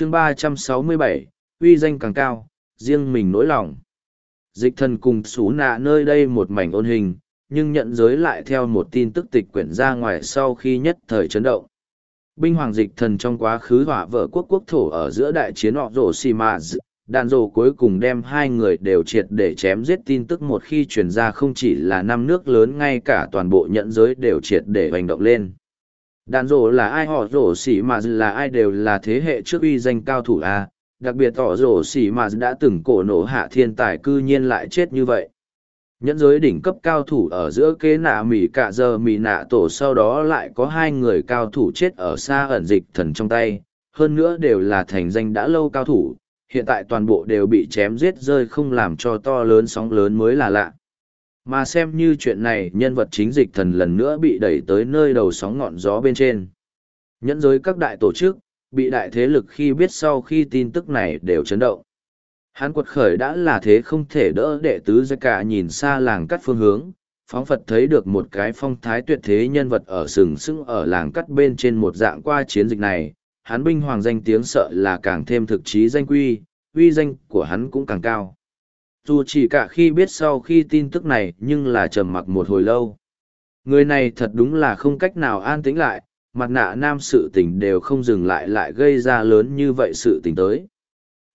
chương ba trăm sáu mươi bảy, uy danh càng cao, riêng mình nỗi lòng. Dịch thần cùng xú nạ nơi đây một mảnh ôn hình, nhưng nhận giới lại theo một tin tức tịch quyển ra ngoài sau khi nhất thời chấn động. Binh hoàng dịch thần trong quá khứ hỏa vợ quốc quốc thổ ở giữa đại chiến họ rổ xì mà đạn rổ cuối cùng đem hai người đều triệt để chém giết tin tức một khi truyền ra không chỉ là năm nước lớn ngay cả toàn bộ nhận giới đều triệt để hành động lên đàn rổ là ai họ rổ xỉ mà là ai đều là thế hệ trước uy danh cao thủ a đặc biệt họ rổ xỉ mà đã từng cổ nổ hạ thiên tài cư nhiên lại chết như vậy. Nhẫn giới đỉnh cấp cao thủ ở giữa kế nạ mỉ cả giờ mỉ nạ tổ sau đó lại có hai người cao thủ chết ở xa ẩn dịch thần trong tay, hơn nữa đều là thành danh đã lâu cao thủ, hiện tại toàn bộ đều bị chém giết rơi không làm cho to lớn sóng lớn mới là lạ. Mà xem như chuyện này nhân vật chính dịch thần lần nữa bị đẩy tới nơi đầu sóng ngọn gió bên trên. Nhẫn giới các đại tổ chức, bị đại thế lực khi biết sau khi tin tức này đều chấn động. Hắn quật khởi đã là thế không thể đỡ đệ tứ ra cả nhìn xa làng cắt phương hướng, phóng Phật thấy được một cái phong thái tuyệt thế nhân vật ở sừng sững ở làng cắt bên trên một dạng qua chiến dịch này, hắn binh hoàng danh tiếng sợ là càng thêm thực chí danh quy, uy danh của hắn cũng càng cao. Dù chỉ cả khi biết sau khi tin tức này nhưng là trầm mặc một hồi lâu. Người này thật đúng là không cách nào an tĩnh lại, mặt nạ nam sự tình đều không dừng lại lại gây ra lớn như vậy sự tình tới.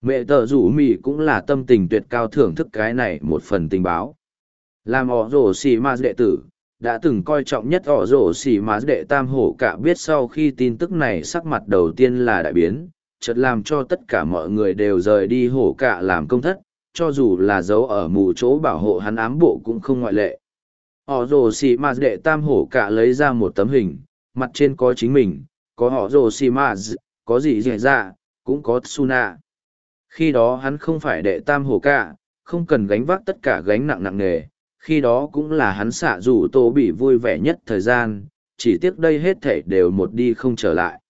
Mẹ tợ rủ mì cũng là tâm tình tuyệt cao thưởng thức cái này một phần tình báo. Làm ỏ rổ xì ma đệ tử đã từng coi trọng nhất ỏ rổ xì ma đệ tam hổ cả biết sau khi tin tức này sắc mặt đầu tiên là đại biến chợt làm cho tất cả mọi người đều rời đi hổ cả làm công thất cho dù là dấu ở mù chỗ bảo hộ hắn ám bộ cũng không ngoại lệ Họ rồ xì mà đệ tam hổ cả lấy ra một tấm hình mặt trên có chính mình có họ rồ xì mà có gì dễ ra cũng có tsuna khi đó hắn không phải đệ tam hổ cả, không cần gánh vác tất cả gánh nặng nặng nề, khi đó cũng là hắn xạ rủ tô bị vui vẻ nhất thời gian, chỉ tiếc đây hết thể đều một đi không trở lại.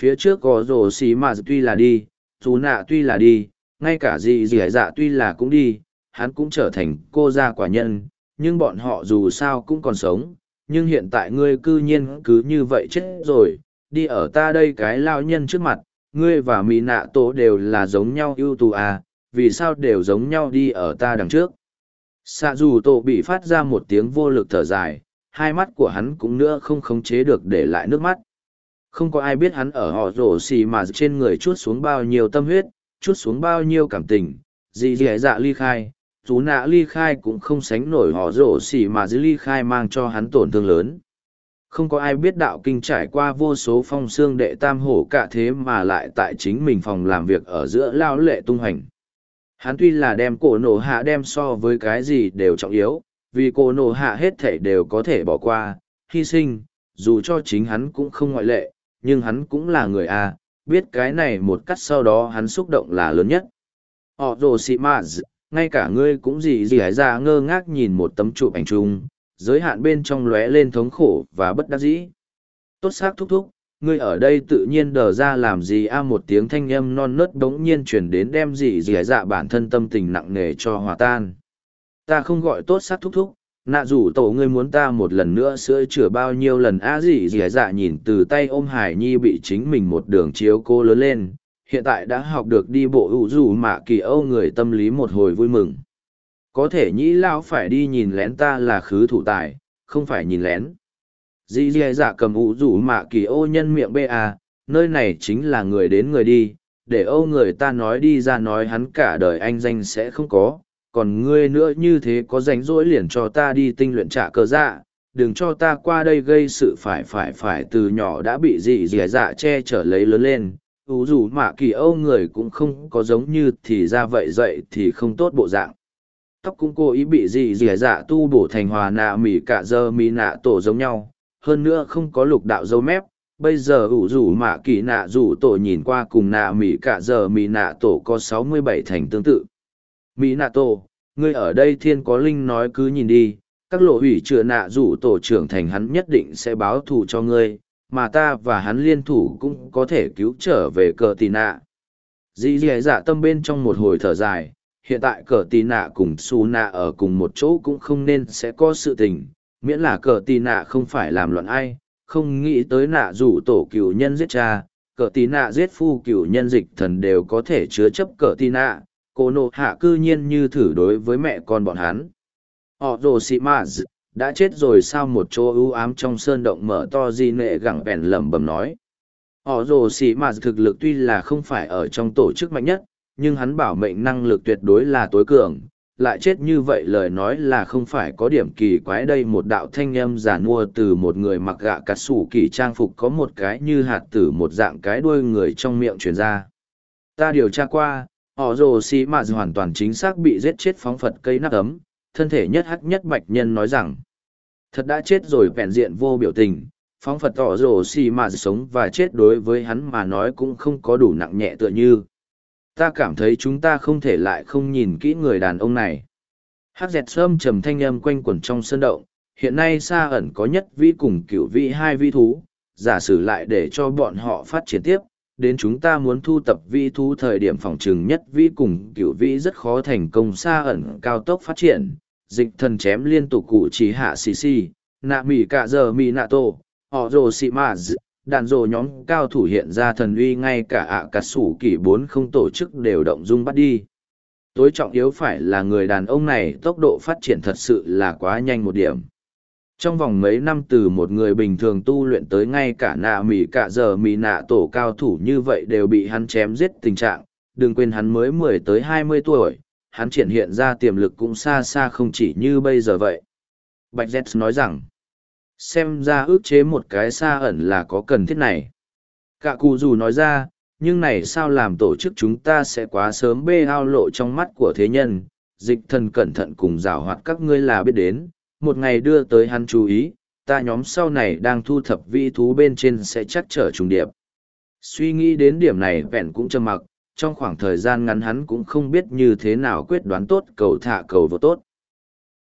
Phía trước có rồ xì mà tuy là đi, Tsuna tuy là đi, ngay cả gì gì dạ tuy là cũng đi, hắn cũng trở thành cô gia quả nhân, nhưng bọn họ dù sao cũng còn sống, nhưng hiện tại ngươi cư nhiên cứ như vậy chết rồi, đi ở ta đây cái lao nhân trước mặt, ngươi và mỹ nạ tổ đều là giống nhau ưu tù à, vì sao đều giống nhau đi ở ta đằng trước? Xạ dù tổ bị phát ra một tiếng vô lực thở dài hai mắt của hắn cũng nữa không khống chế được để lại nước mắt. Không có ai biết hắn ở họ rổ xì mà trên người chút xuống bao nhiêu tâm huyết chút xuống bao nhiêu cảm tình dì dẻ dạ ly khai chú nạ ly khai cũng không sánh nổi họ rổ xì mà dì ly khai mang cho hắn tổn thương lớn không có ai biết đạo kinh trải qua vô số phong xương đệ tam hổ cả thế mà lại tại chính mình phòng làm việc ở giữa lao lệ tung hành. Hắn tuy là đem cổ nổ hạ đem so với cái gì đều trọng yếu, vì cổ nổ hạ hết thể đều có thể bỏ qua, hy sinh, dù cho chính hắn cũng không ngoại lệ, nhưng hắn cũng là người A, biết cái này một cắt sau đó hắn xúc động là lớn nhất. Họ rồ xị mạ ngay cả ngươi cũng gì gì hãy ra ngơ ngác nhìn một tấm chụp ảnh chung, giới hạn bên trong lóe lên thống khổ và bất đắc dĩ. Tốt xác thúc thúc, ngươi ở đây tự nhiên đờ ra làm gì a một tiếng thanh âm non nớt đống nhiên chuyển đến đem gì gì dạ bản thân tâm tình nặng nề cho hòa tan. Ta không gọi tốt xác thúc thúc, nạ rủ tổ ngươi muốn ta một lần nữa sữa chữa bao nhiêu lần? A gì gì dạ nhìn từ tay ôm hải nhi bị chính mình một đường chiếu cô lớn lên. Hiện tại đã học được đi bộ ủ rủ mạ kỳ âu người tâm lý một hồi vui mừng. Có thể nhĩ lao phải đi nhìn lén ta là khứ thủ tài không phải nhìn lén. Dì dì dạ cầm ủ rủ mạ kỳ ô nhân miệng bê à, nơi này chính là người đến người đi để âu người ta nói đi ra nói hắn cả đời anh danh sẽ không có còn ngươi nữa như thế có rảnh rỗi liền cho ta đi tinh luyện trả cờ dạ đừng cho ta qua đây gây sự phải phải phải từ nhỏ đã bị dị dẻ dạ che chở lấy lớn lên. Ủ dù mạ kỳ âu người cũng không có giống như thì ra vậy, dậy thì không tốt bộ dạng. Tóc cũng cố ý bị dị dẻ dạ tu bổ thành hòa nạ mỉ cả giờ mỉ nạ tổ giống nhau. Hơn nữa không có lục đạo dấu mép. Bây giờ ủ rủ mạ kỳ nạ rủ tổ nhìn qua cùng nạ mỉ cả giờ mỉ nạ tổ có sáu mươi bảy thành tương tự mỹ nạ tổ ngươi ở đây thiên có linh nói cứ nhìn đi các lộ hủy chữa nạ rủ tổ trưởng thành hắn nhất định sẽ báo thù cho ngươi mà ta và hắn liên thủ cũng có thể cứu trở về cờ tì nạ. Dì dì dạ tâm bên trong một hồi thở dài hiện tại cờ tì nạ cùng su nạ ở cùng một chỗ cũng không nên sẽ có sự tình miễn là cờ tì nạ không phải làm loạn ai không nghĩ tới nạ rủ tổ cựu nhân giết cha cờ Tì nạ giết phu cựu nhân dịch thần đều có thể chứa chấp cờ Tì nạ, cô nộ hạ cư nhiên như thử đối với mẹ con bọn hắn. Họ rồ xị mạ đã chết rồi sao một chỗ ưu ám trong sơn động mở to di nệ gẳng bèn lẩm bẩm nói. Họ rồ xị mạ thực lực tuy là không phải ở trong tổ chức mạnh nhất, nhưng hắn bảo mệnh năng lực tuyệt đối là tối cường, lại chết như vậy lời nói là không phải có điểm kỳ quái đây một đạo thanh âm giả mua từ một người mặc gạ cắt sủ kỳ trang phục có một cái như hạt tử một dạng cái đuôi người trong miệng truyền ra. Ta điều tra qua, họ rồ xì mà hoàn toàn chính xác bị giết chết phóng phật cây nắp ấm, thân thể nhất hắc nhất bạch nhân nói rằng, thật đã chết rồi vẹn diện vô biểu tình, phóng phật tỏ rồ xì mà sống và chết đối với hắn mà nói cũng không có đủ nặng nhẹ tựa như. Ta cảm thấy chúng ta không thể lại không nhìn kỹ người đàn ông này. Hát dẹt sơm trầm thanh âm quanh quẩn trong sân động hiện nay xa ẩn có nhất vi cùng cựu vi hai vi thú giả sử lại để cho bọn họ phát triển tiếp đến chúng ta muốn thu tập vi thú thời điểm phòng trừng nhất vi cùng cựu vi rất khó thành công xa ẩn cao tốc phát triển. Dịch thần chém liên tục cụ chỉ hạ xì xì, nạ mỉ cả giờ mỉ nạ tổ, họ rồ xị mã đàn rồ nhóm cao thủ hiện ra thần uy ngay cả ạ à cà sủ kỷ bốn không tổ chức đều động dung bắt đi. Tối trọng yếu phải là người đàn ông này tốc độ phát triển thật sự là quá nhanh một điểm trong vòng mấy năm từ một người bình thường tu luyện tới ngay cả nạ mỉ cả giờ mỉ nạ tổ cao thủ như vậy đều bị hắn chém giết tình trạng. Đừng quên hắn mới mười tới hai mươi tuổi, hắn triển hiện ra tiềm lực cũng xa xa không chỉ như bây giờ vậy. Bạch z nói rằng, xem ra ước chế một cái xa ẩn là có cần thiết này. Cả cụ dù nói ra, nhưng này sao làm tổ chức chúng ta sẽ quá sớm bê ao lộ trong mắt của thế nhân, dịch thần cẩn thận cùng giảo hoạt các ngươi là biết đến một ngày đưa tới hắn chú ý, ta nhóm sau này đang thu thập vi thú bên trên sẽ chắc trở trùng điệp. Suy nghĩ đến điểm này, vẹn cũng trầm mặc, trong khoảng thời gian ngắn hắn cũng không biết như thế nào quyết đoán tốt cầu thả cầu vô tốt.